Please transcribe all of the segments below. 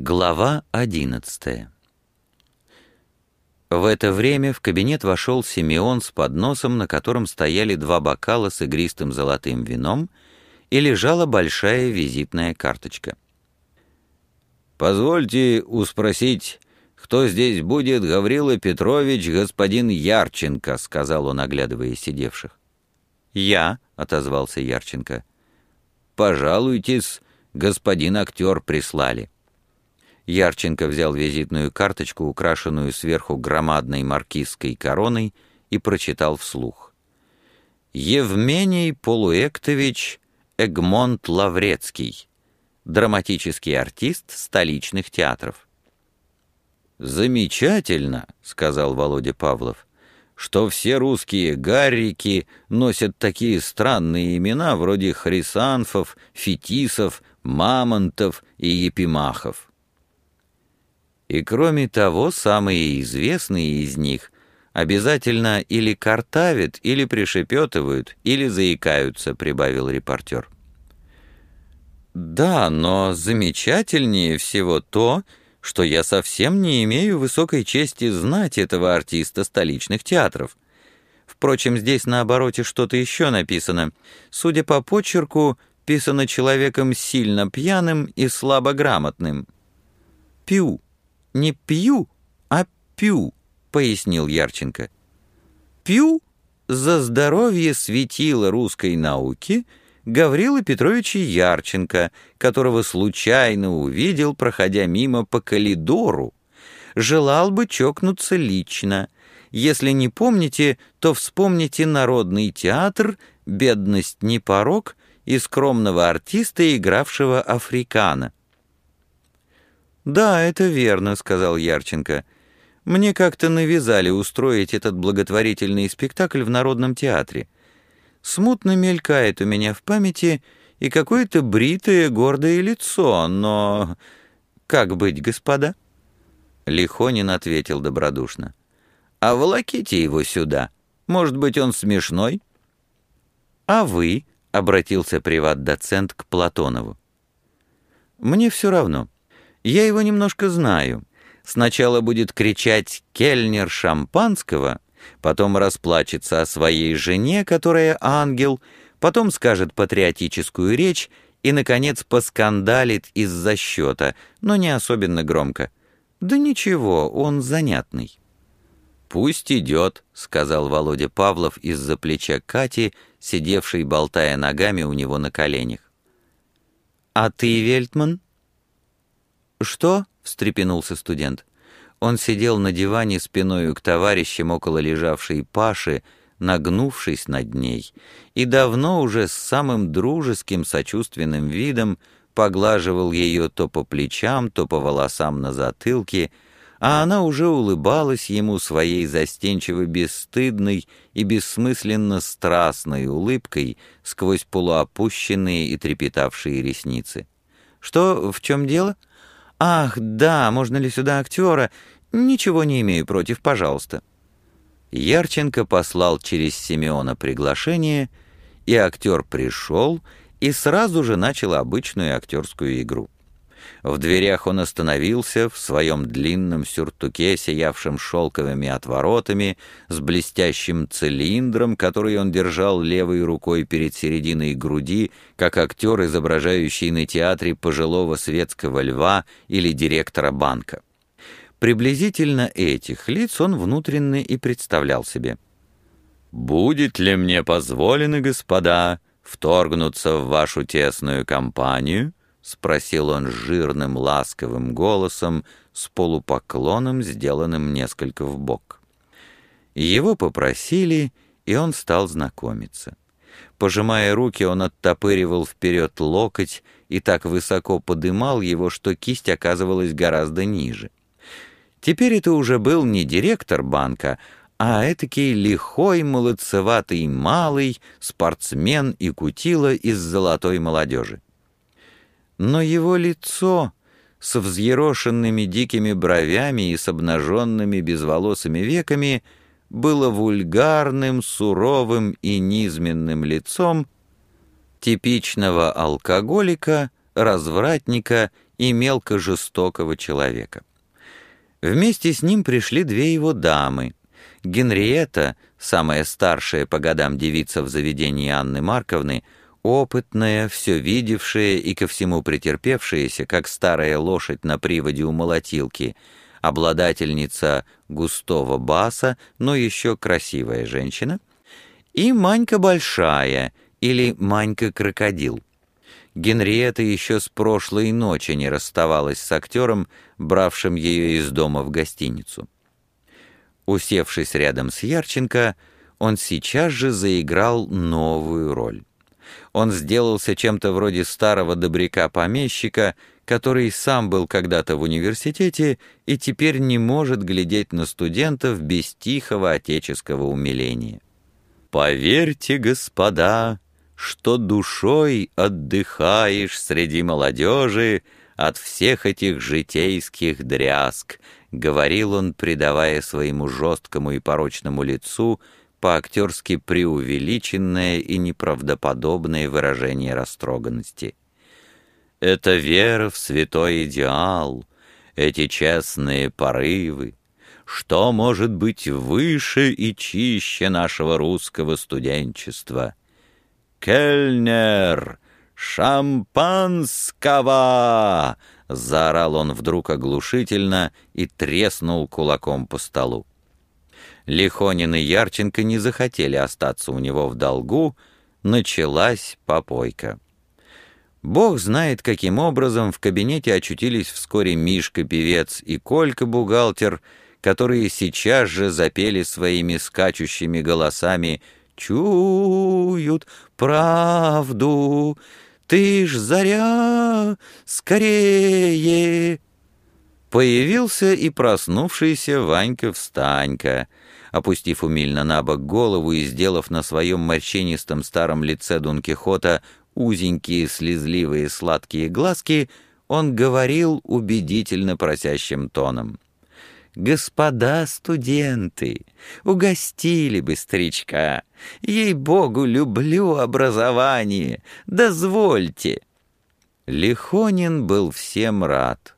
Глава одиннадцатая В это время в кабинет вошел Симеон с подносом, на котором стояли два бокала с игристым золотым вином, и лежала большая визитная карточка. «Позвольте успросить, кто здесь будет, Гаврила Петрович, господин Ярченко», — сказал он, оглядывая сидевших. «Я», — отозвался Ярченко. «Пожалуйтесь, господин актер прислали». Ярченко взял визитную карточку, украшенную сверху громадной маркизской короной, и прочитал вслух. «Евмений Полуэктович Эгмонт Лаврецкий, драматический артист столичных театров». «Замечательно», — сказал Володя Павлов, «что все русские гаррики носят такие странные имена вроде Хрисанфов, Фетисов, Мамонтов и Епимахов». И кроме того, самые известные из них обязательно или картавят, или пришепетывают, или заикаются, прибавил репортер. Да, но замечательнее всего то, что я совсем не имею высокой чести знать этого артиста столичных театров. Впрочем, здесь на обороте что-то еще написано. Судя по почерку, писано человеком сильно пьяным и слабограмотным. Пью не пью, а пью», — пояснил Ярченко. «Пью за здоровье светила русской науки Гаврила Петровича Ярченко, которого случайно увидел, проходя мимо по коридору. Желал бы чокнуться лично. Если не помните, то вспомните Народный театр «Бедность не порог» и скромного артиста, игравшего африкана. «Да, это верно», — сказал Ярченко. «Мне как-то навязали устроить этот благотворительный спектакль в Народном театре. Смутно мелькает у меня в памяти и какое-то бритое гордое лицо, но... Как быть, господа?» Лихонин ответил добродушно. «А волоките его сюда. Может быть, он смешной?» «А вы?» — обратился приват-доцент к Платонову. «Мне все равно». Я его немножко знаю. Сначала будет кричать «кельнер шампанского», потом расплачется о своей жене, которая ангел, потом скажет патриотическую речь и, наконец, поскандалит из-за счета, но не особенно громко. Да ничего, он занятный. «Пусть идет», — сказал Володя Павлов из-за плеча Кати, сидевшей, болтая ногами у него на коленях. «А ты, Вельтман?» «Что?» — встрепенулся студент. Он сидел на диване спиною к товарищам около лежавшей Паши, нагнувшись над ней, и давно уже с самым дружеским сочувственным видом поглаживал ее то по плечам, то по волосам на затылке, а она уже улыбалась ему своей застенчиво бесстыдной и бессмысленно страстной улыбкой сквозь полуопущенные и трепетавшие ресницы. «Что, в чем дело?» «Ах, да, можно ли сюда актера? Ничего не имею против, пожалуйста». Ярченко послал через Симеона приглашение, и актер пришел и сразу же начал обычную актерскую игру. В дверях он остановился в своем длинном сюртуке, сиявшем шелковыми отворотами, с блестящим цилиндром, который он держал левой рукой перед серединой груди, как актер, изображающий на театре пожилого светского льва или директора банка. Приблизительно этих лиц он внутренне и представлял себе. «Будет ли мне позволено, господа, вторгнуться в вашу тесную компанию?» — спросил он жирным ласковым голосом с полупоклоном, сделанным несколько вбок. Его попросили, и он стал знакомиться. Пожимая руки, он оттопыривал вперед локоть и так высоко подымал его, что кисть оказывалась гораздо ниже. Теперь это уже был не директор банка, а этакий лихой, молодцеватый малый, спортсмен и кутила из золотой молодежи но его лицо с взъерошенными дикими бровями и с обнаженными безволосыми веками было вульгарным, суровым и низменным лицом типичного алкоголика, развратника и мелко жестокого человека. Вместе с ним пришли две его дамы. Генриетта, самая старшая по годам девица в заведении Анны Марковны, опытная, все видевшая и ко всему претерпевшаяся, как старая лошадь на приводе у молотилки, обладательница густого баса, но еще красивая женщина, и Манька Большая или Манька-крокодил. Генриетта еще с прошлой ночи не расставалась с актером, бравшим ее из дома в гостиницу. Усевшись рядом с Ярченко, он сейчас же заиграл новую роль. Он сделался чем-то вроде старого добряка-помещика, который сам был когда-то в университете и теперь не может глядеть на студентов без тихого отеческого умиления. «Поверьте, господа, что душой отдыхаешь среди молодежи от всех этих житейских дрязг», — говорил он, придавая своему жесткому и порочному лицу по-актерски преувеличенное и неправдоподобное выражение растроганности. «Это вера в святой идеал, эти честные порывы, что может быть выше и чище нашего русского студенчества?» «Кельнер! Шампанского!» — заорал он вдруг оглушительно и треснул кулаком по столу. Лихонин и Ярченко не захотели остаться у него в долгу, началась попойка. Бог знает, каким образом в кабинете очутились вскоре Мишка-певец и Колька-бухгалтер, которые сейчас же запели своими скачущими голосами чуют правду. Ты ж заря, скорее!» Появился и проснувшийся Ванька-встанька. Опустив умильно на бок голову и сделав на своем морщинистом старом лице Дон Кихота узенькие слезливые сладкие глазки, он говорил убедительно просящим тоном. «Господа студенты, угостили бы старичка. Ей-богу, люблю образование. Дозвольте». Лихонин был всем рад.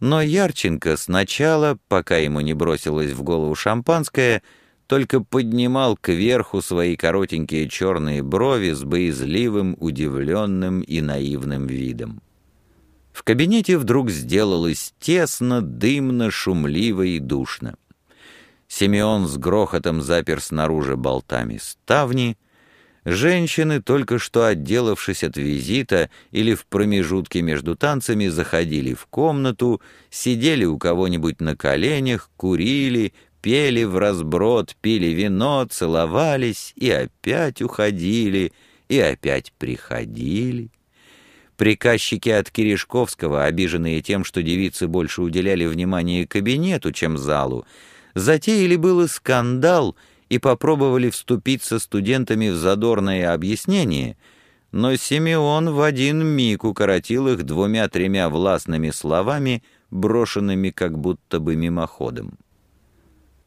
Но Ярченко сначала, пока ему не бросилось в голову шампанское, только поднимал кверху свои коротенькие черные брови с боязливым, удивленным и наивным видом. В кабинете вдруг сделалось тесно, дымно, шумливо и душно. Симеон с грохотом запер снаружи болтами ставни. Женщины, только что отделавшись от визита или в промежутке между танцами, заходили в комнату, сидели у кого-нибудь на коленях, курили, пели в разброд, пили вино, целовались и опять уходили, и опять приходили. Приказчики от Кирешковского, обиженные тем, что девицы больше уделяли внимание кабинету, чем залу, затеяли было скандал и попробовали вступить со студентами в задорное объяснение, но Симеон в один миг укоротил их двумя-тремя властными словами, брошенными как будто бы мимоходом.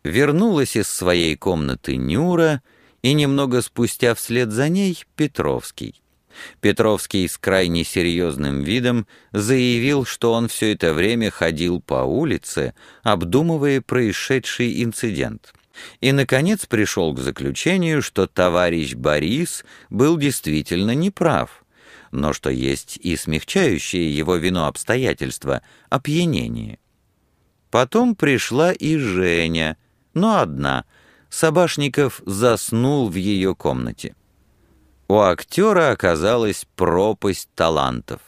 Вернулась из своей комнаты Нюра, и немного спустя вслед за ней Петровский. Петровский с крайне серьезным видом заявил, что он все это время ходил по улице, обдумывая происшедший инцидент. И, наконец, пришел к заключению, что товарищ Борис был действительно неправ, но что есть и смягчающее его вину обстоятельства — опьянение. Потом пришла и Женя, но одна. Собашников заснул в ее комнате. У актера оказалась пропасть талантов.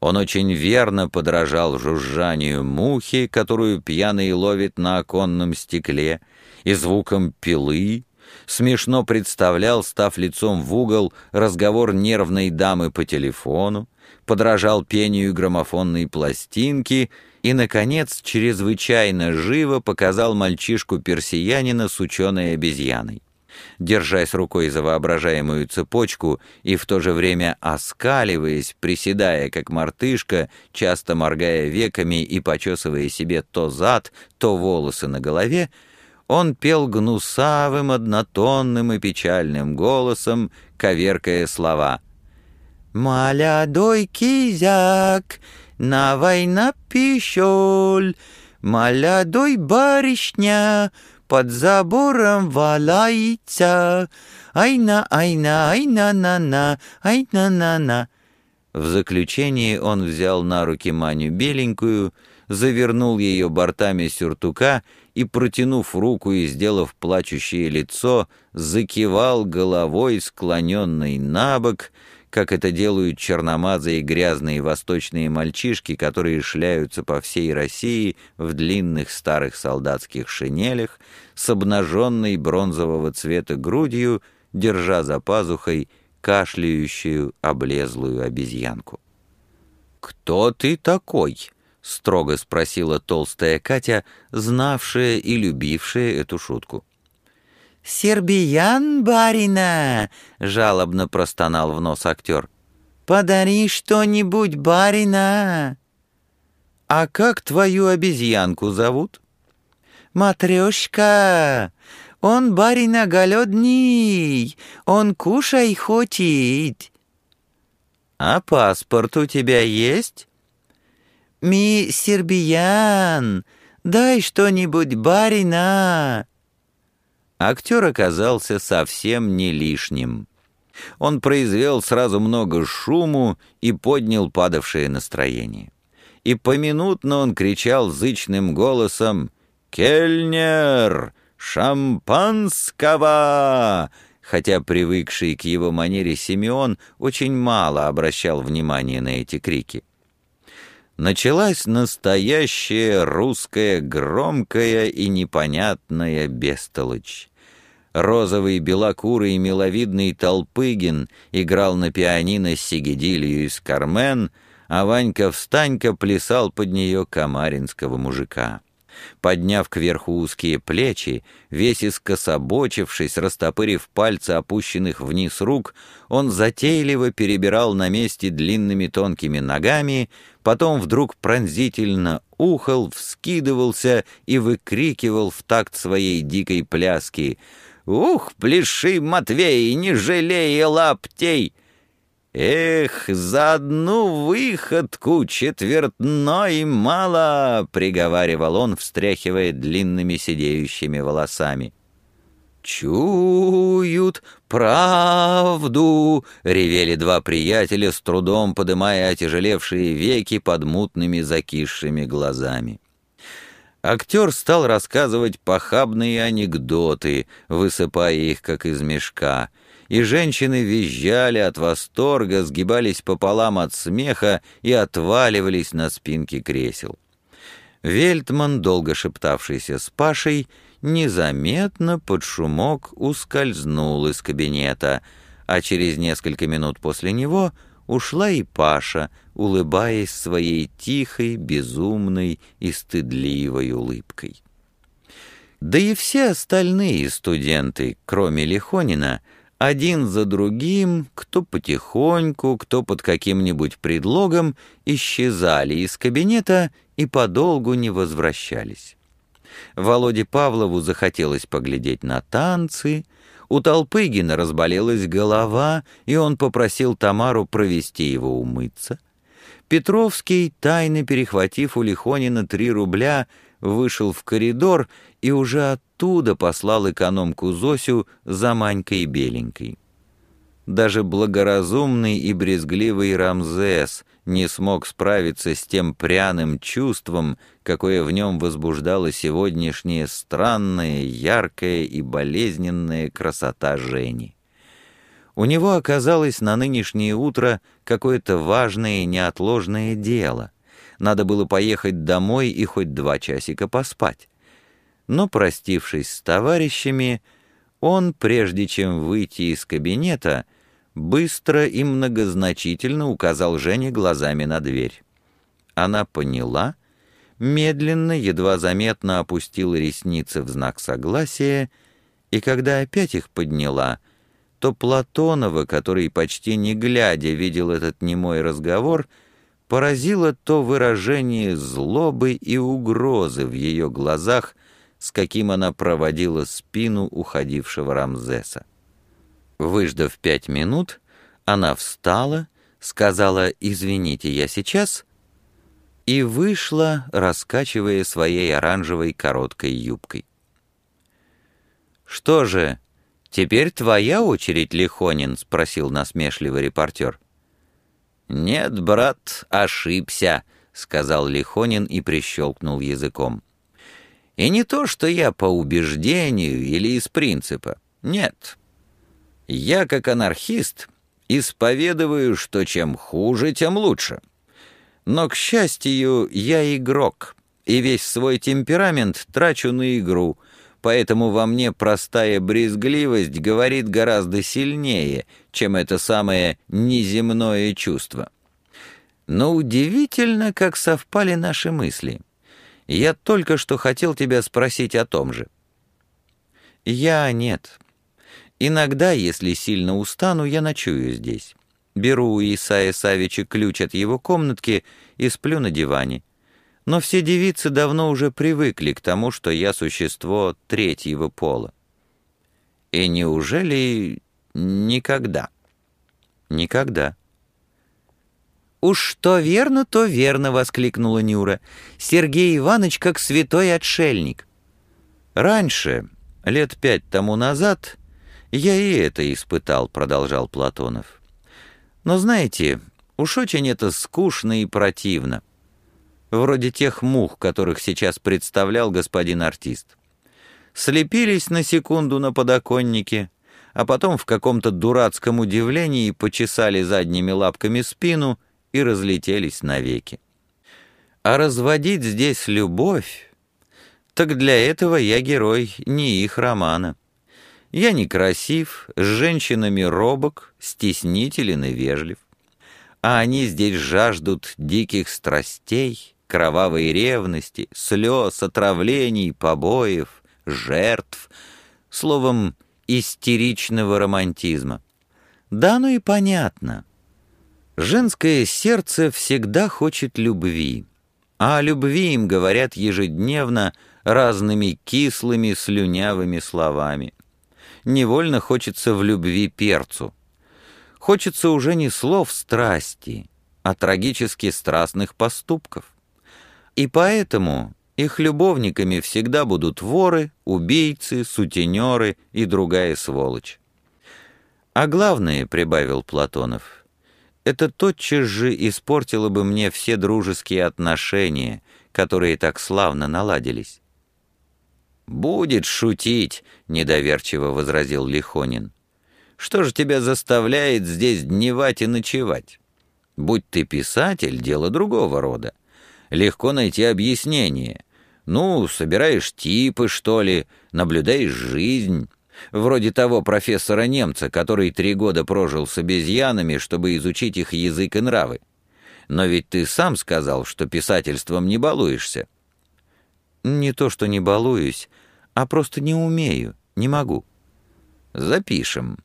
Он очень верно подражал жужжанию мухи, которую пьяный ловит на оконном стекле, и звуком пилы, смешно представлял, став лицом в угол, разговор нервной дамы по телефону, подражал пению граммофонной пластинки и, наконец, чрезвычайно живо показал мальчишку-персиянина с ученой обезьяной. Держась рукой за воображаемую цепочку и в то же время оскаливаясь, приседая как мартышка, часто моргая веками и почесывая себе то зад, то волосы на голове, он пел гнусавым, однотонным и печальным голосом, коверкая слова. «Молодой кизяк, на война пищол, молодой барышня, под забором валяется, айна, айна, айна-на-на, айна-на-на». В заключение он взял на руки Маню беленькую, завернул ее бортами сюртука и, протянув руку и сделав плачущее лицо, закивал головой, склоненной на бок, как это делают черномазые грязные восточные мальчишки, которые шляются по всей России в длинных старых солдатских шинелях с обнаженной бронзового цвета грудью, держа за пазухой кашляющую облезлую обезьянку. «Кто ты такой?» — строго спросила толстая Катя, знавшая и любившая эту шутку. «Сербиян, барина!» — жалобно простонал в нос актер. «Подари что-нибудь, барина!» «А как твою обезьянку зовут?» «Матрешка! Он, барина, голодный, он кушай хочет!» «А паспорт у тебя есть?» «Ми сербиян, дай что-нибудь, барина!» Актер оказался совсем не лишним. Он произвел сразу много шуму и поднял падавшее настроение. И поминутно он кричал зычным голосом «Кельнер! Шампанского!» хотя привыкший к его манере Симеон очень мало обращал внимания на эти крики. Началась настоящая русская громкая и непонятная бестолочь. Розовый, белокурый, миловидный Толпыгин играл на пианино Сигидилью из «Кармен», а Ванька-встанька плясал под нее комаринского мужика. Подняв кверху узкие плечи, весь искособочившись, растопырив пальцы опущенных вниз рук, он затейливо перебирал на месте длинными тонкими ногами, потом вдруг пронзительно ухал, вскидывался и выкрикивал в такт своей дикой пляски — Ух, пляши, Матвей, не жалея лаптей! «Эх, за одну выходку четвертной мало!» — приговаривал он, встряхивая длинными сидеющими волосами. «Чуют правду!» — ревели два приятеля, с трудом подымая отяжелевшие веки под мутными закисшими глазами. Актер стал рассказывать похабные анекдоты, высыпая их как из мешка, и женщины визжали от восторга, сгибались пополам от смеха и отваливались на спинки кресел. Вельтман, долго шептавшийся с Пашей, незаметно под шумок ускользнул из кабинета, а через несколько минут после него — ушла и Паша, улыбаясь своей тихой, безумной и стыдливой улыбкой. Да и все остальные студенты, кроме Лихонина, один за другим, кто потихоньку, кто под каким-нибудь предлогом, исчезали из кабинета и подолгу не возвращались. Володе Павлову захотелось поглядеть на танцы, у Толпыгина разболелась голова, и он попросил Тамару провести его умыться. Петровский, тайно перехватив у Лихонина три рубля, вышел в коридор и уже оттуда послал экономку Зосю за Манькой Беленькой. Даже благоразумный и брезгливый Рамзес не смог справиться с тем пряным чувством, какое в нем возбуждала сегодняшняя странная, яркая и болезненная красота Жени. У него оказалось на нынешнее утро какое-то важное и неотложное дело. Надо было поехать домой и хоть два часика поспать. Но, простившись с товарищами, он, прежде чем выйти из кабинета, быстро и многозначительно указал Жене глазами на дверь. Она поняла, медленно, едва заметно опустила ресницы в знак согласия, и когда опять их подняла, то Платонова, который почти не глядя видел этот немой разговор, поразило то выражение злобы и угрозы в ее глазах, с каким она проводила спину уходившего Рамзеса. Выждав пять минут, она встала, сказала «извините, я сейчас» и вышла, раскачивая своей оранжевой короткой юбкой. «Что же, теперь твоя очередь, Лихонин?» — спросил насмешливый репортер. «Нет, брат, ошибся», — сказал Лихонин и прищелкнул языком. «И не то, что я по убеждению или из принципа. Нет. Я, как анархист, исповедую, что чем хуже, тем лучше. Но, к счастью, я игрок, и весь свой темперамент трачу на игру, поэтому во мне простая брезгливость говорит гораздо сильнее, чем это самое неземное чувство. Но удивительно, как совпали наши мысли. Я только что хотел тебя спросить о том же. Я нет. Иногда, если сильно устану, я ночую здесь. Беру у Исаия Савича ключ от его комнатки и сплю на диване. Но все девицы давно уже привыкли к тому, что я существо третьего пола. И неужели никогда? Никогда. «Уж что верно, то верно!» — воскликнула Нюра. «Сергей Иванович как святой отшельник». «Раньше, лет пять тому назад, я и это испытал», — продолжал Платонов. «Но знаете, уж очень это скучно и противно. Вроде тех мух, которых сейчас представлял господин артист. Слепились на секунду на подоконнике, а потом в каком-то дурацком удивлении почесали задними лапками спину и разлетелись навеки. А разводить здесь любовь, так для этого я герой не их романа. Я некрасив, с женщинами робок, стеснителен и вежлив. А они здесь жаждут диких страстей, кровавой ревности, слез, отравлений, побоев, жертв, словом, истеричного романтизма. Да, ну и понятно. Женское сердце всегда хочет любви, а о любви им говорят ежедневно разными кислыми слюнявыми словами. Невольно хочется в любви перцу. Хочется уже не слов страсти, а трагически страстных поступков. И поэтому их любовниками всегда будут воры, убийцы, сутенеры и другая сволочь. А главное, — прибавил Платонов, — это тотчас же испортило бы мне все дружеские отношения, которые так славно наладились. «Будет шутить», — недоверчиво возразил Лихонин. «Что же тебя заставляет здесь дневать и ночевать? Будь ты писатель, дело другого рода. Легко найти объяснение. Ну, собираешь типы, что ли, наблюдаешь жизнь». Вроде того профессора-немца, который три года прожил с обезьянами, чтобы изучить их язык и нравы. Но ведь ты сам сказал, что писательством не балуешься. Не то, что не балуюсь, а просто не умею, не могу. Запишем.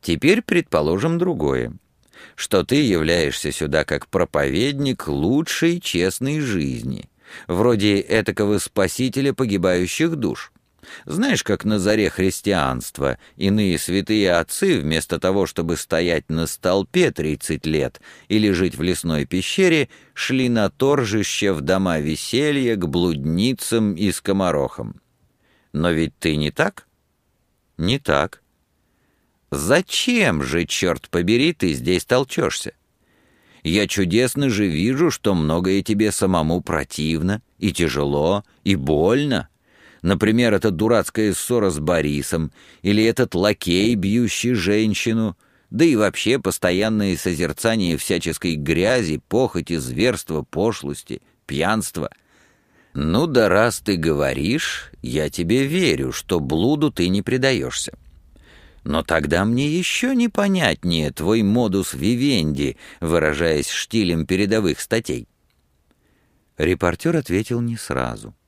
Теперь предположим другое. Что ты являешься сюда как проповедник лучшей честной жизни, вроде этакого спасителя погибающих душ. Знаешь, как на заре христианства иные святые отцы, вместо того, чтобы стоять на столпе 30 лет или жить в лесной пещере, шли на торжище в дома веселья к блудницам и скоморохам. Но ведь ты не так? Не так. Зачем же, черт побери, ты здесь толчешься? Я чудесно же вижу, что многое тебе самому противно, и тяжело, и больно. Например, эта дурацкая ссора с Борисом, или этот лакей, бьющий женщину, да и вообще постоянное созерцание всяческой грязи, похоти, зверства, пошлости, пьянства. Ну да раз ты говоришь, я тебе верю, что блуду ты не предаешься. Но тогда мне еще непонятнее твой модус вивенди, выражаясь штилем передовых статей. Репортер ответил не сразу —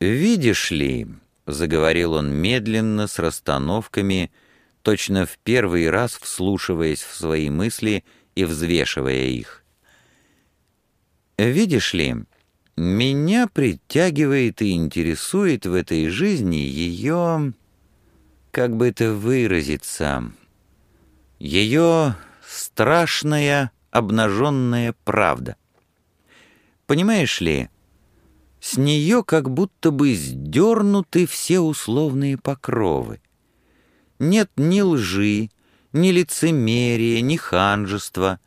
«Видишь ли», — заговорил он медленно, с расстановками, точно в первый раз вслушиваясь в свои мысли и взвешивая их. «Видишь ли, меня притягивает и интересует в этой жизни ее, как бы это выразиться, ее страшная обнаженная правда. Понимаешь ли, с нее как будто бы сдернуты все условные покровы. Нет ни лжи, ни лицемерия, ни ханжества,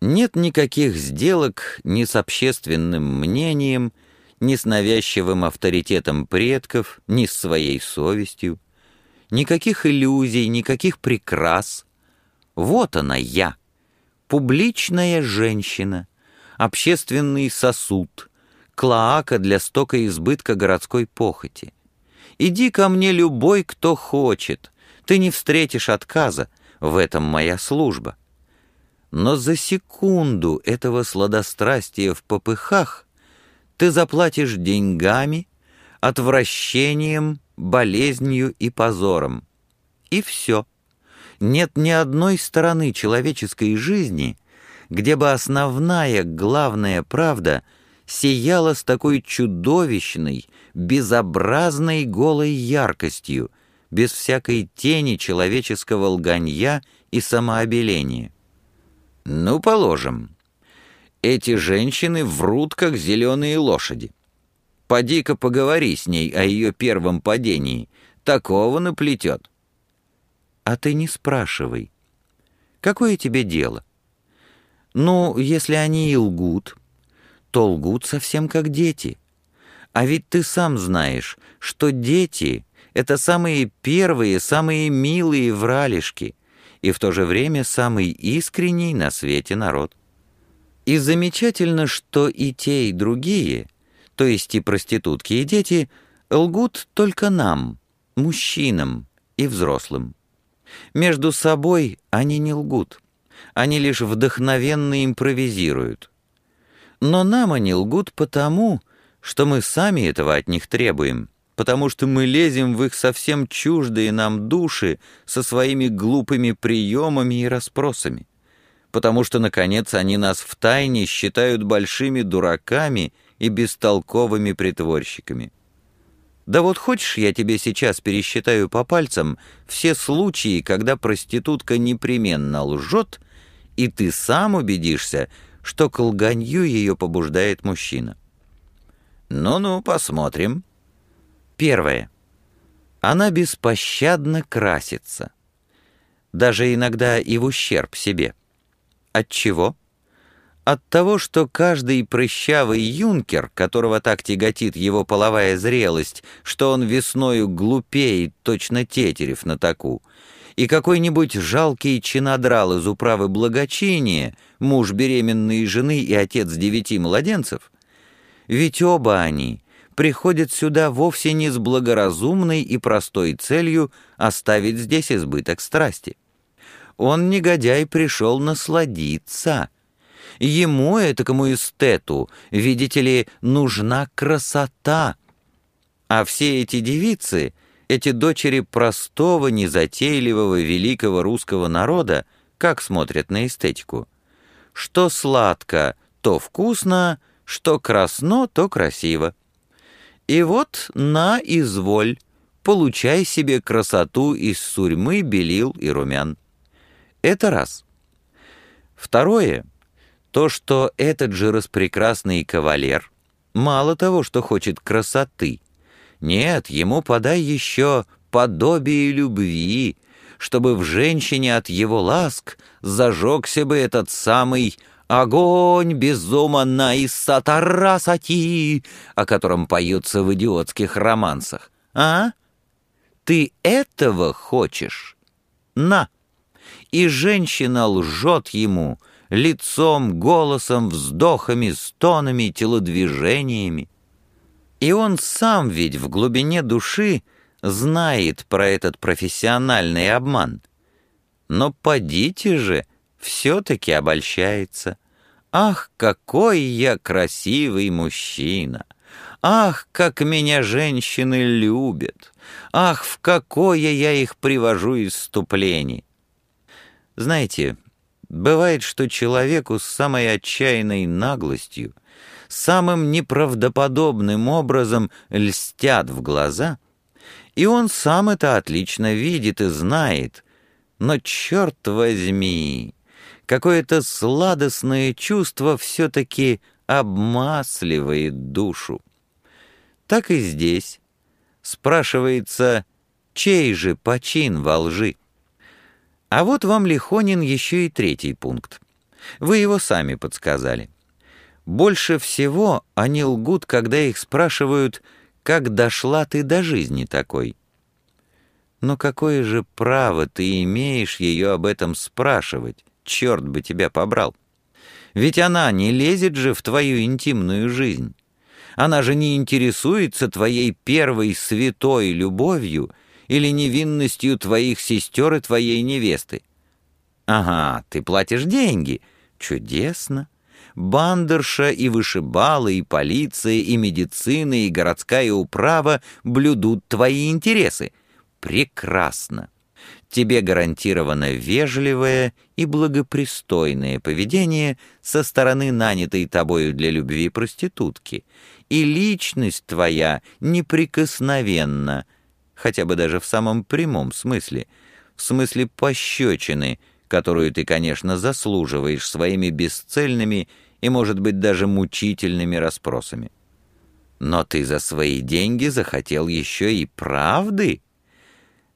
нет никаких сделок ни с общественным мнением, ни с навязчивым авторитетом предков, ни с своей совестью, никаких иллюзий, никаких прикрас. Вот она я, публичная женщина, общественный сосуд, клоака для стока избытка городской похоти. Иди ко мне любой, кто хочет, ты не встретишь отказа, в этом моя служба. Но за секунду этого сладострастия в попыхах ты заплатишь деньгами, отвращением, болезнью и позором. И все. Нет ни одной стороны человеческой жизни, где бы основная, главная правда сияла с такой чудовищной, безобразной голой яркостью, без всякой тени человеческого лганья и самообеления. Ну, положим, эти женщины врут, как зеленые лошади. Поди-ка поговори с ней о ее первом падении, такого наплетет. А ты не спрашивай. Какое тебе дело? Ну, если они и лгут, то лгут совсем как дети. А ведь ты сам знаешь, что дети это самые первые, самые милые вралишки и в то же время самый искренний на свете народ. И замечательно, что и те, и другие, то есть и проститутки, и дети, лгут только нам, мужчинам и взрослым. Между собой они не лгут, они лишь вдохновенно импровизируют. Но нам они лгут потому, что мы сами этого от них требуем — потому что мы лезем в их совсем чуждые нам души со своими глупыми приемами и расспросами, потому что, наконец, они нас втайне считают большими дураками и бестолковыми притворщиками. Да вот хочешь, я тебе сейчас пересчитаю по пальцам все случаи, когда проститутка непременно лжет, и ты сам убедишься, что к лганью ее побуждает мужчина. Ну-ну, посмотрим. Первое. Она беспощадно красится. Даже иногда и в ущерб себе. От чего? От того, что каждый прыщавый юнкер, которого так тяготит его половая зрелость, что он весною глупеет, точно тетерев на таку, и какой-нибудь жалкий чинодрал из управы благочиния, муж беременной жены и отец девяти младенцев, ведь оба они приходит сюда вовсе не с благоразумной и простой целью оставить здесь избыток страсти. Он, негодяй, пришел насладиться. Ему, этакому эстету, видите ли, нужна красота. А все эти девицы, эти дочери простого, незатейливого, великого русского народа, как смотрят на эстетику? Что сладко, то вкусно, что красно, то красиво. И вот на изволь, получай себе красоту из сурьмы, белил и румян. Это раз. Второе, то, что этот же распрекрасный кавалер мало того, что хочет красоты, нет, ему подай еще подобие любви, чтобы в женщине от его ласк зажегся бы этот самый Огонь безумно из сатарасати, о котором поются в идиотских романсах. А? Ты этого хочешь? На! И женщина лжет ему лицом, голосом, вздохами, стонами, телодвижениями. И он сам ведь в глубине души знает про этот профессиональный обман. Но подите же, все-таки обольщается. Ах, какой я красивый мужчина! Ах, как меня женщины любят! Ах, в какое я их привожу исступление! Знаете, бывает, что человеку с самой отчаянной наглостью, самым неправдоподобным образом льстят в глаза, и он сам это отлично видит и знает, но, черт возьми, какое-то сладостное чувство все-таки обмасливает душу. Так и здесь. Спрашивается, чей же почин во лжи? А вот вам, Лихонин, еще и третий пункт. Вы его сами подсказали. Больше всего они лгут, когда их спрашивают, как дошла ты до жизни такой. Но какое же право ты имеешь ее об этом спрашивать? Черт бы тебя побрал. Ведь она не лезет же в твою интимную жизнь. Она же не интересуется твоей первой святой любовью или невинностью твоих сестер и твоей невесты. Ага, ты платишь деньги. Чудесно. Бандерша и вышибалы, и полиция, и медицина, и городская управа блюдут твои интересы. Прекрасно тебе гарантировано вежливое и благопристойное поведение со стороны нанятой тобою для любви проститутки, и личность твоя неприкосновенна, хотя бы даже в самом прямом смысле, в смысле пощечины, которую ты, конечно, заслуживаешь своими бесцельными и, может быть, даже мучительными расспросами. Но ты за свои деньги захотел еще и правды,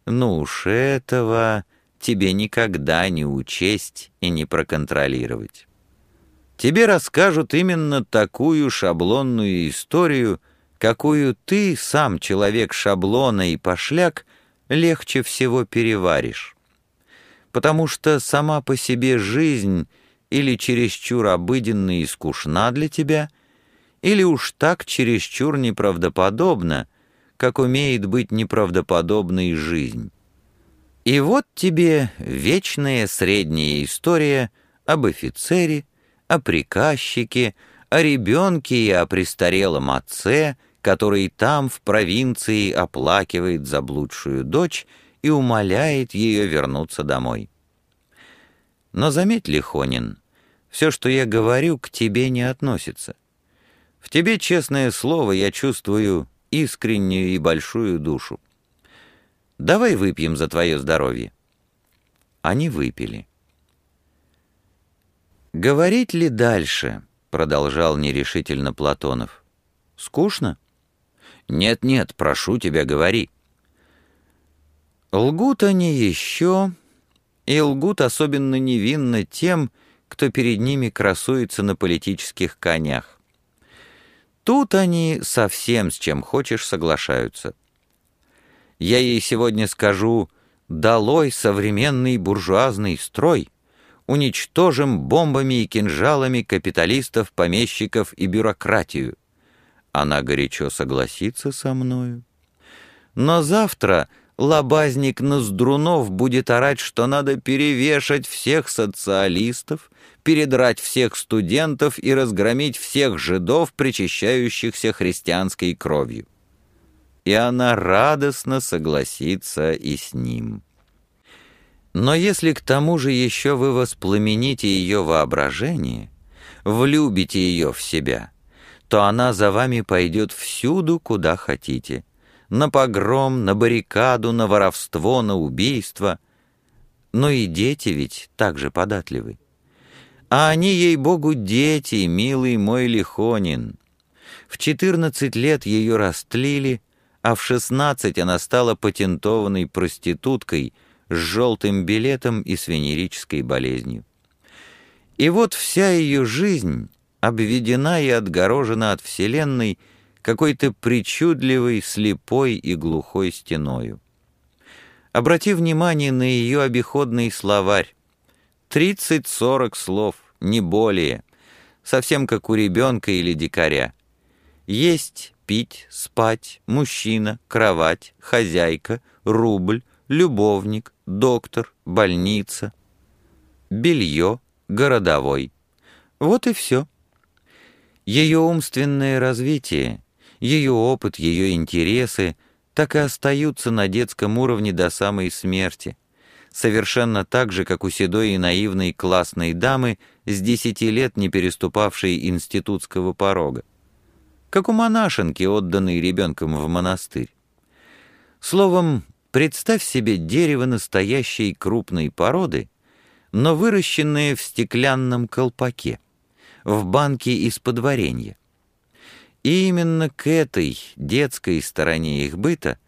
ну уж этого тебе никогда не учесть и не проконтролировать. Тебе расскажут именно такую шаблонную историю, какую ты, сам человек шаблона и пошляк, легче всего переваришь. Потому что сама по себе жизнь или чересчур обыденна и скучна для тебя, или уж так чересчур неправдоподобна, как умеет быть неправдоподобной жизнь. И вот тебе вечная средняя история об офицере, о приказчике, о ребенке и о престарелом отце, который там, в провинции, оплакивает заблудшую дочь и умоляет ее вернуться домой. Но заметь, Лихонин, все, что я говорю, к тебе не относится. В тебе, честное слово, я чувствую искреннюю и большую душу. Давай выпьем за твое здоровье». Они выпили. «Говорить ли дальше?» — продолжал нерешительно Платонов. «Скучно?» «Нет-нет, прошу тебя, говори». Лгут они еще, и лгут особенно невинно тем, кто перед ними красуется на политических конях. Тут они совсем с чем хочешь соглашаются. Я ей сегодня скажу «Долой современный буржуазный строй!» уничтожим бомбами и кинжалами капиталистов, помещиков и бюрократию. Она горячо согласится со мною. Но завтра лобазник Ноздрунов будет орать, что надо перевешать всех социалистов, передрать всех студентов и разгромить всех жидов, причащающихся христианской кровью. И она радостно согласится и с ним. Но если к тому же еще вы воспламените ее воображение, влюбите ее в себя, то она за вами пойдет всюду, куда хотите. На погром, на баррикаду, на воровство, на убийство. Но и дети ведь также податливы. А они, ей-богу, дети, милый мой Лихонин. В четырнадцать лет ее растлили, а в шестнадцать она стала патентованной проституткой с желтым билетом и с венерической болезнью. И вот вся ее жизнь обведена и отгорожена от Вселенной какой-то причудливой, слепой и глухой стеною. Обрати внимание на ее обиходный словарь. Тридцать-сорок слов, не более, совсем как у ребенка или дикаря. Есть, пить, спать, мужчина, кровать, хозяйка, рубль, любовник, доктор, больница, белье, городовой. Вот и все. Ее умственное развитие, ее опыт, ее интересы так и остаются на детском уровне до самой смерти — совершенно так же, как у седой и наивной классной дамы, с десяти лет не переступавшей институтского порога. Как у монашенки, отданной ребенком в монастырь. Словом, представь себе дерево настоящей крупной породы, но выращенные в стеклянном колпаке, в банке из-под варенья. И именно к этой детской стороне их быта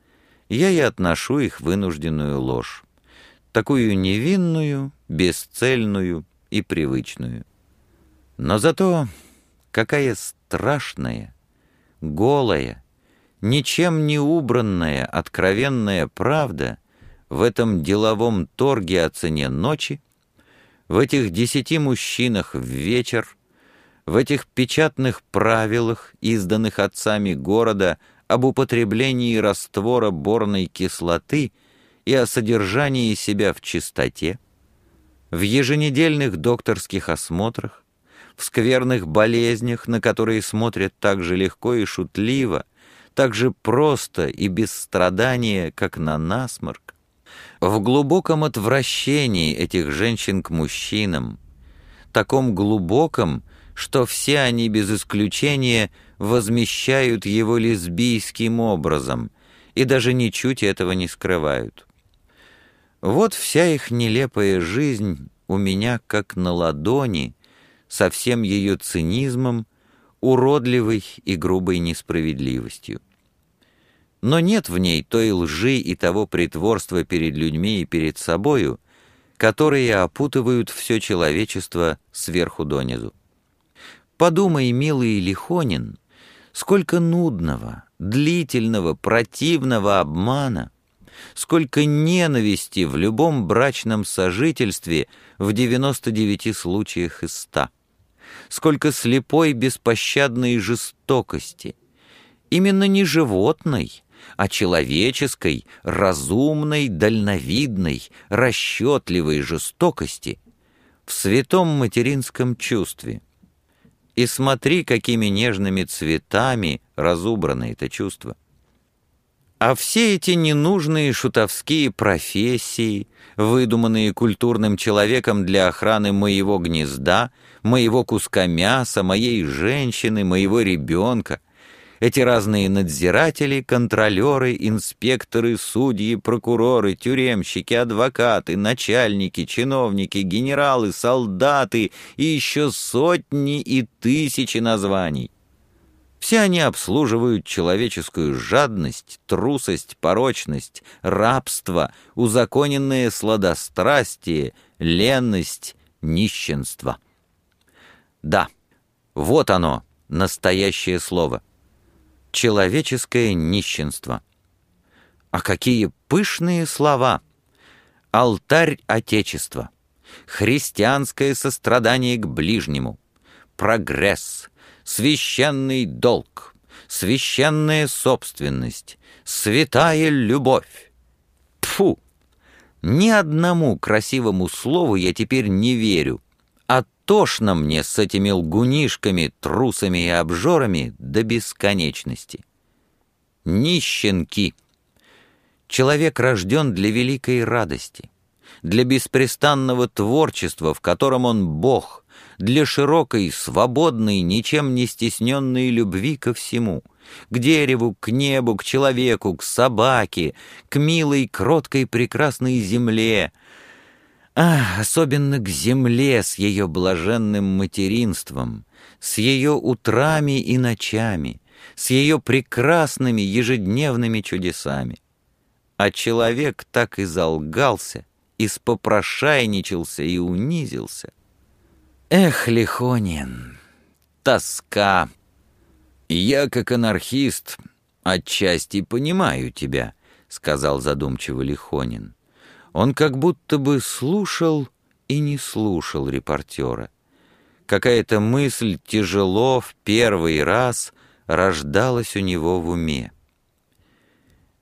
я и отношу их вынужденную ложь, такую невинную, бесцельную и привычную. Но зато какая страшная, голая, ничем не убранная, откровенная правда в этом деловом торге о цене ночи, в этих десяти мужчинах в вечер, в этих печатных правилах, изданных отцами города об употреблении раствора борной кислоты и о содержании себя в чистоте, в еженедельных докторских осмотрах, в скверных болезнях, на которые смотрят так же легко и шутливо, так же просто и без страдания, как на насморк, в глубоком отвращении этих женщин к мужчинам, таком глубоком, что все они без исключения возмещают его лесбийским образом и даже ничуть этого не скрывают. Вот вся их нелепая жизнь у меня как на ладони, со всем ее цинизмом, уродливой и грубой несправедливостью. Но нет в ней той лжи и того притворства перед людьми и перед собою, которые опутывают все человечество сверху донизу. Подумай, милый Лихонин, сколько нудного, длительного, противного обмана, сколько ненависти в любом брачном сожительстве в 99 случаях из 100, сколько слепой беспощадной жестокости, именно не животной, а человеческой, разумной, дальновидной, расчетливой жестокости в святом материнском чувстве — и смотри, какими нежными цветами разубрано это чувство. А все эти ненужные шутовские профессии, выдуманные культурным человеком для охраны моего гнезда, моего куска мяса, моей женщины, моего ребенка — эти разные надзиратели, контролеры, инспекторы, судьи, прокуроры, тюремщики, адвокаты, начальники, чиновники, генералы, солдаты и еще сотни и тысячи названий. Все они обслуживают человеческую жадность, трусость, порочность, рабство, узаконенное сладострастие, ленность, нищенство. Да, вот оно, настоящее слово — человеческое нищенство. А какие пышные слова! Алтарь Отечества, христианское сострадание к ближнему, прогресс, священный долг, священная собственность, святая любовь. Тфу! Ни одному красивому слову я теперь не верю, тошно мне с этими лгунишками, трусами и обжорами до бесконечности. Нищенки. Человек рожден для великой радости, для беспрестанного творчества, в котором он Бог, для широкой, свободной, ничем не стесненной любви ко всему, к дереву, к небу, к человеку, к собаке, к милой, кроткой, прекрасной земле — а, особенно к земле с ее блаженным материнством, с ее утрами и ночами, с ее прекрасными ежедневными чудесами. А человек так и залгался, испопрошайничался и унизился. Эх, Лихонин, тоска! Я, как анархист, отчасти понимаю тебя, — сказал задумчиво Лихонин. Он как будто бы слушал и не слушал репортера. Какая-то мысль тяжело в первый раз рождалась у него в уме.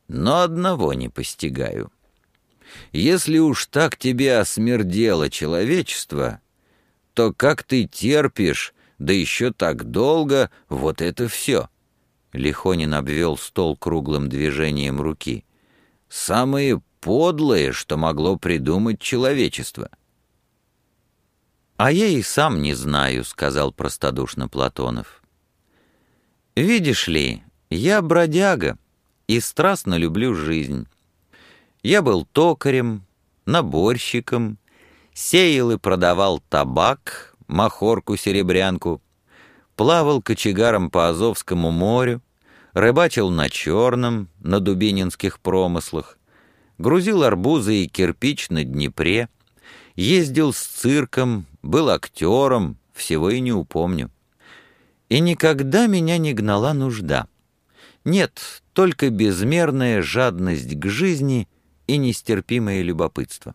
Но одного не постигаю. Если уж так тебе осмердело человечество, то как ты терпишь, да еще так долго, вот это все. Лихонин обвел стол круглым движением руки. Самые подлое, что могло придумать человечество. «А я и сам не знаю», — сказал простодушно Платонов. «Видишь ли, я бродяга и страстно люблю жизнь. Я был токарем, наборщиком, сеял и продавал табак, махорку-серебрянку, плавал кочегаром по Азовскому морю, рыбачил на Черном, на Дубининских промыслах, грузил арбузы и кирпич на Днепре, ездил с цирком, был актером, всего и не упомню. И никогда меня не гнала нужда. Нет, только безмерная жадность к жизни и нестерпимое любопытство.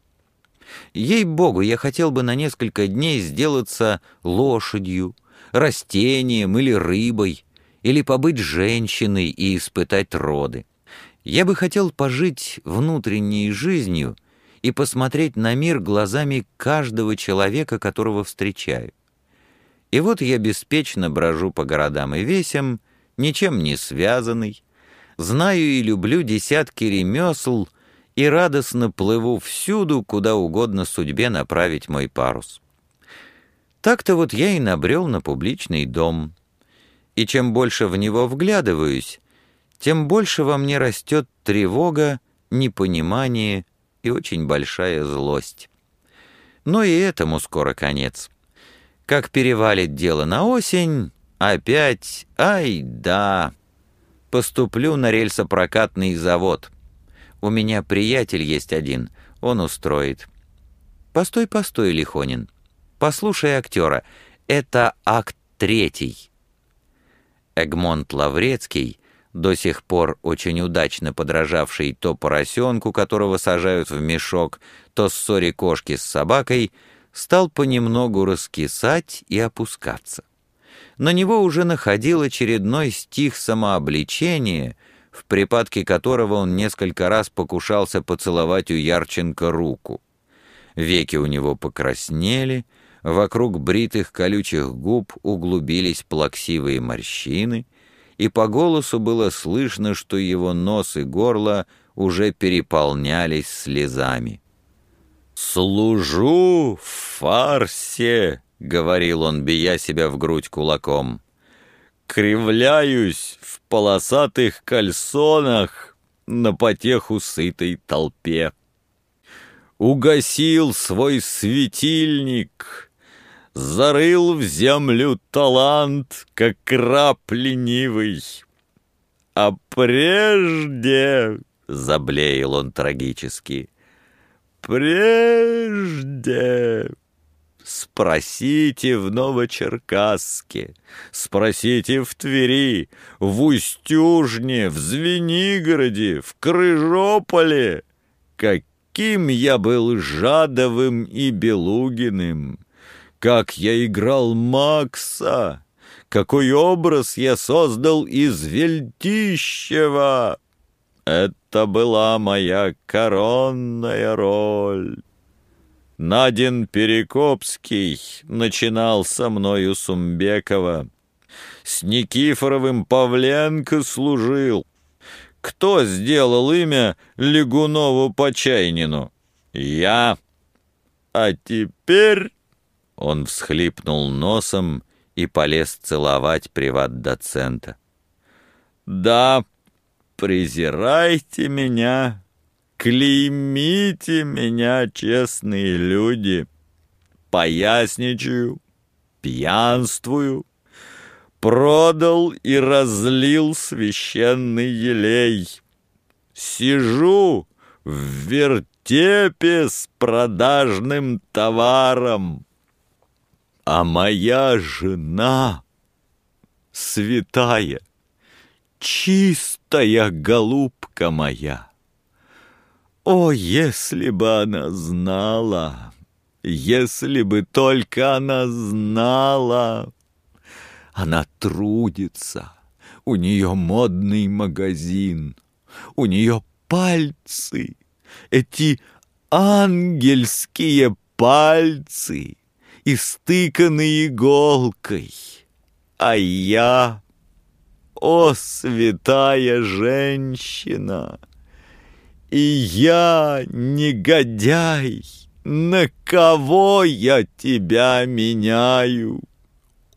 Ей-богу, я хотел бы на несколько дней сделаться лошадью, растением или рыбой, или побыть женщиной и испытать роды. Я бы хотел пожить внутренней жизнью и посмотреть на мир глазами каждого человека, которого встречаю. И вот я беспечно брожу по городам и весям, ничем не связанный, знаю и люблю десятки ремесл и радостно плыву всюду, куда угодно судьбе направить мой парус. Так-то вот я и набрел на публичный дом. И чем больше в него вглядываюсь, тем больше во мне растет тревога, непонимание и очень большая злость. Но и этому скоро конец. Как перевалит дело на осень, опять, ай да, поступлю на рельсопрокатный завод. У меня приятель есть один, он устроит. Постой, постой, Лихонин. Послушай актера, это акт третий. Эгмонт Лаврецкий, до сих пор очень удачно подражавший то поросенку, которого сажают в мешок, то ссоре кошки с собакой — стал понемногу раскисать и опускаться. На него уже находил очередной стих самообличения, в припадке которого он несколько раз покушался поцеловать у Ярченко руку. Веки у него покраснели, вокруг бритых колючих губ углубились плаксивые морщины, и по голосу было слышно, что его нос и горло уже переполнялись слезами. «Служу в фарсе», — говорил он, бия себя в грудь кулаком. «Кривляюсь в полосатых кальсонах на потеху сытой толпе. Угасил свой светильник, зарыл в землю талант, как краб ленивый. А прежде, — заблеял он трагически, прежде. Спросите в Новочеркасске, спросите в Твери, в Устюжне, в Звенигороде, в Крыжополе, каким я был Жадовым и Белугиным, как я играл Макса, какой образ я создал из Вельтищева. Это была моя коронная роль. Надин Перекопский начинал со мною Сумбекова. С Никифоровым Павленко служил. Кто сделал имя Легунову Почайнину? Я. А теперь... Он всхлипнул носом и полез целовать приват-доцента. «Да, презирайте меня, клеймите меня, честные люди. Поясничаю, пьянствую, продал и разлил священный елей. Сижу в вертепе с продажным товаром, а моя жена святая — чистая голубка моя. О, если бы она знала, если бы только она знала! Она трудится, у нее модный магазин, у нее пальцы, эти ангельские пальцы, истыканы иголкой, а я о, святая женщина! И я, негодяй, на кого я тебя меняю?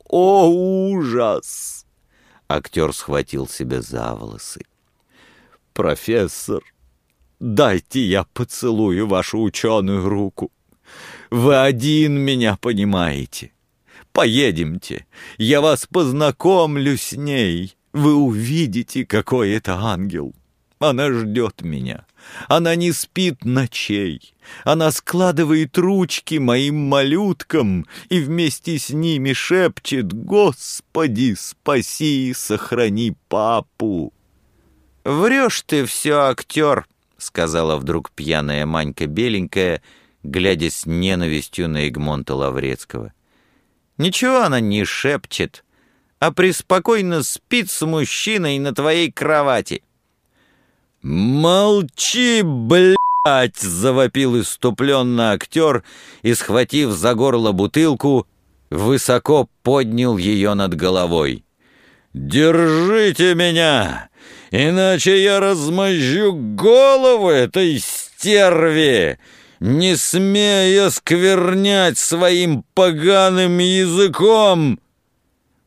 О, ужас! Актер схватил себя за волосы. «Профессор, дайте я поцелую вашу ученую руку. Вы один меня понимаете. Поедемте, я вас познакомлю с ней. Вы увидите, какой это ангел. Она ждет меня. Она не спит ночей. Она складывает ручки моим малюткам и вместе с ними шепчет «Господи, спаси и сохрани папу». «Врешь ты все, актер», — сказала вдруг пьяная Манька Беленькая, глядя с ненавистью на Игмонта Лаврецкого. «Ничего она не шепчет, а преспокойно спит с мужчиной на твоей кровати». «Молчи, блядь!» — завопил иступленно актер и, схватив за горло бутылку, высоко поднял ее над головой. «Держите меня, иначе я размозжу голову этой стерве, не смея сквернять своим поганым языком!»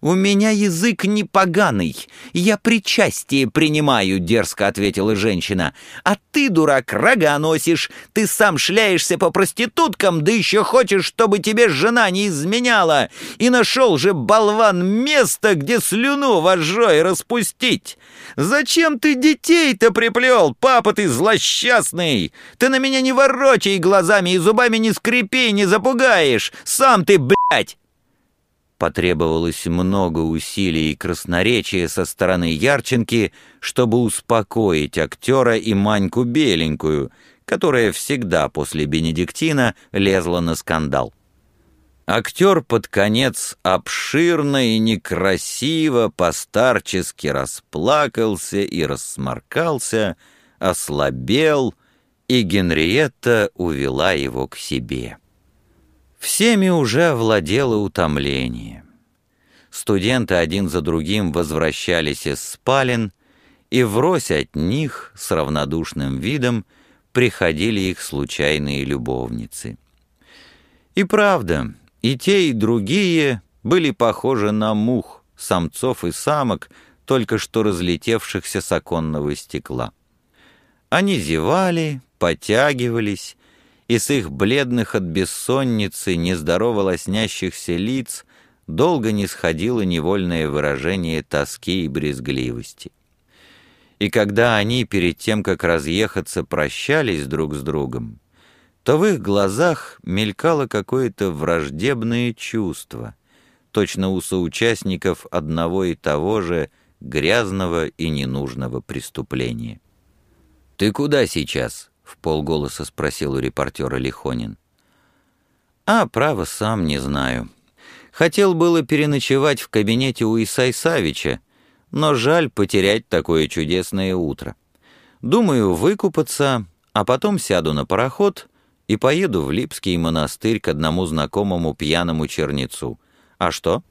«У меня язык не поганый, я причастие принимаю», — дерзко ответила женщина. «А ты, дурак, рога носишь, ты сам шляешься по проституткам, да еще хочешь, чтобы тебе жена не изменяла, и нашел же, болван, место, где слюну вожжой распустить. Зачем ты детей-то приплел, папа ты злосчастный? Ты на меня не ворочай глазами и зубами не скрипи, не запугаешь, сам ты, блядь!» Потребовалось много усилий и красноречия со стороны Ярченки, чтобы успокоить актера и Маньку Беленькую, которая всегда после Бенедиктина лезла на скандал. Актер под конец обширно и некрасиво постарчески расплакался и рассморкался, ослабел, и Генриетта увела его к себе. Всеми уже овладело утомление. Студенты один за другим возвращались из спален, и врозь от них с равнодушным видом приходили их случайные любовницы. И правда, и те, и другие были похожи на мух, самцов и самок, только что разлетевшихся с оконного стекла. Они зевали, потягивались, и с их бледных от бессонницы, нездорово лоснящихся лиц долго не сходило невольное выражение тоски и брезгливости. И когда они перед тем, как разъехаться, прощались друг с другом, то в их глазах мелькало какое-то враждебное чувство, точно у соучастников одного и того же грязного и ненужного преступления. «Ты куда сейчас?» в полголоса спросил у репортера Лихонин. «А, право, сам не знаю. Хотел было переночевать в кабинете у Исай Савича, но жаль потерять такое чудесное утро. Думаю, выкупаться, а потом сяду на пароход и поеду в Липский монастырь к одному знакомому пьяному чернецу. А что?»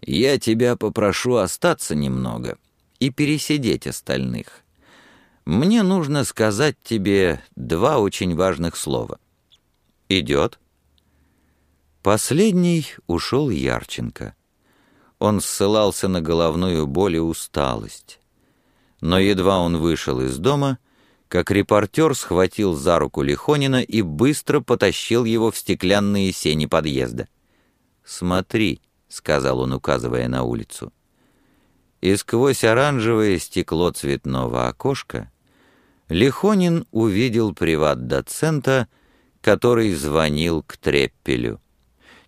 «Я тебя попрошу остаться немного и пересидеть остальных мне нужно сказать тебе два очень важных слова. Идет?» Последний ушел Ярченко. Он ссылался на головную боль и усталость. Но едва он вышел из дома, как репортер схватил за руку Лихонина и быстро потащил его в стеклянные сени подъезда. «Смотри», — сказал он, указывая на улицу. И сквозь оранжевое стекло цветного окошка Лихонин увидел приват-доцента, который звонил к Треппелю.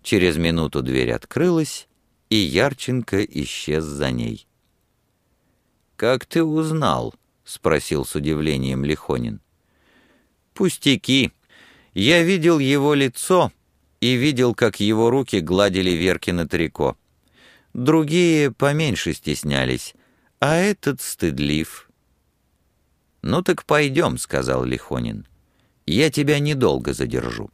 Через минуту дверь открылась, и Ярченко исчез за ней. «Как ты узнал?» — спросил с удивлением Лихонин. «Пустяки. Я видел его лицо и видел, как его руки гладили Веркина трико. Другие поменьше стеснялись, а этот стыдлив». «Ну так пойдем», — сказал Лихонин. «Я тебя недолго задержу».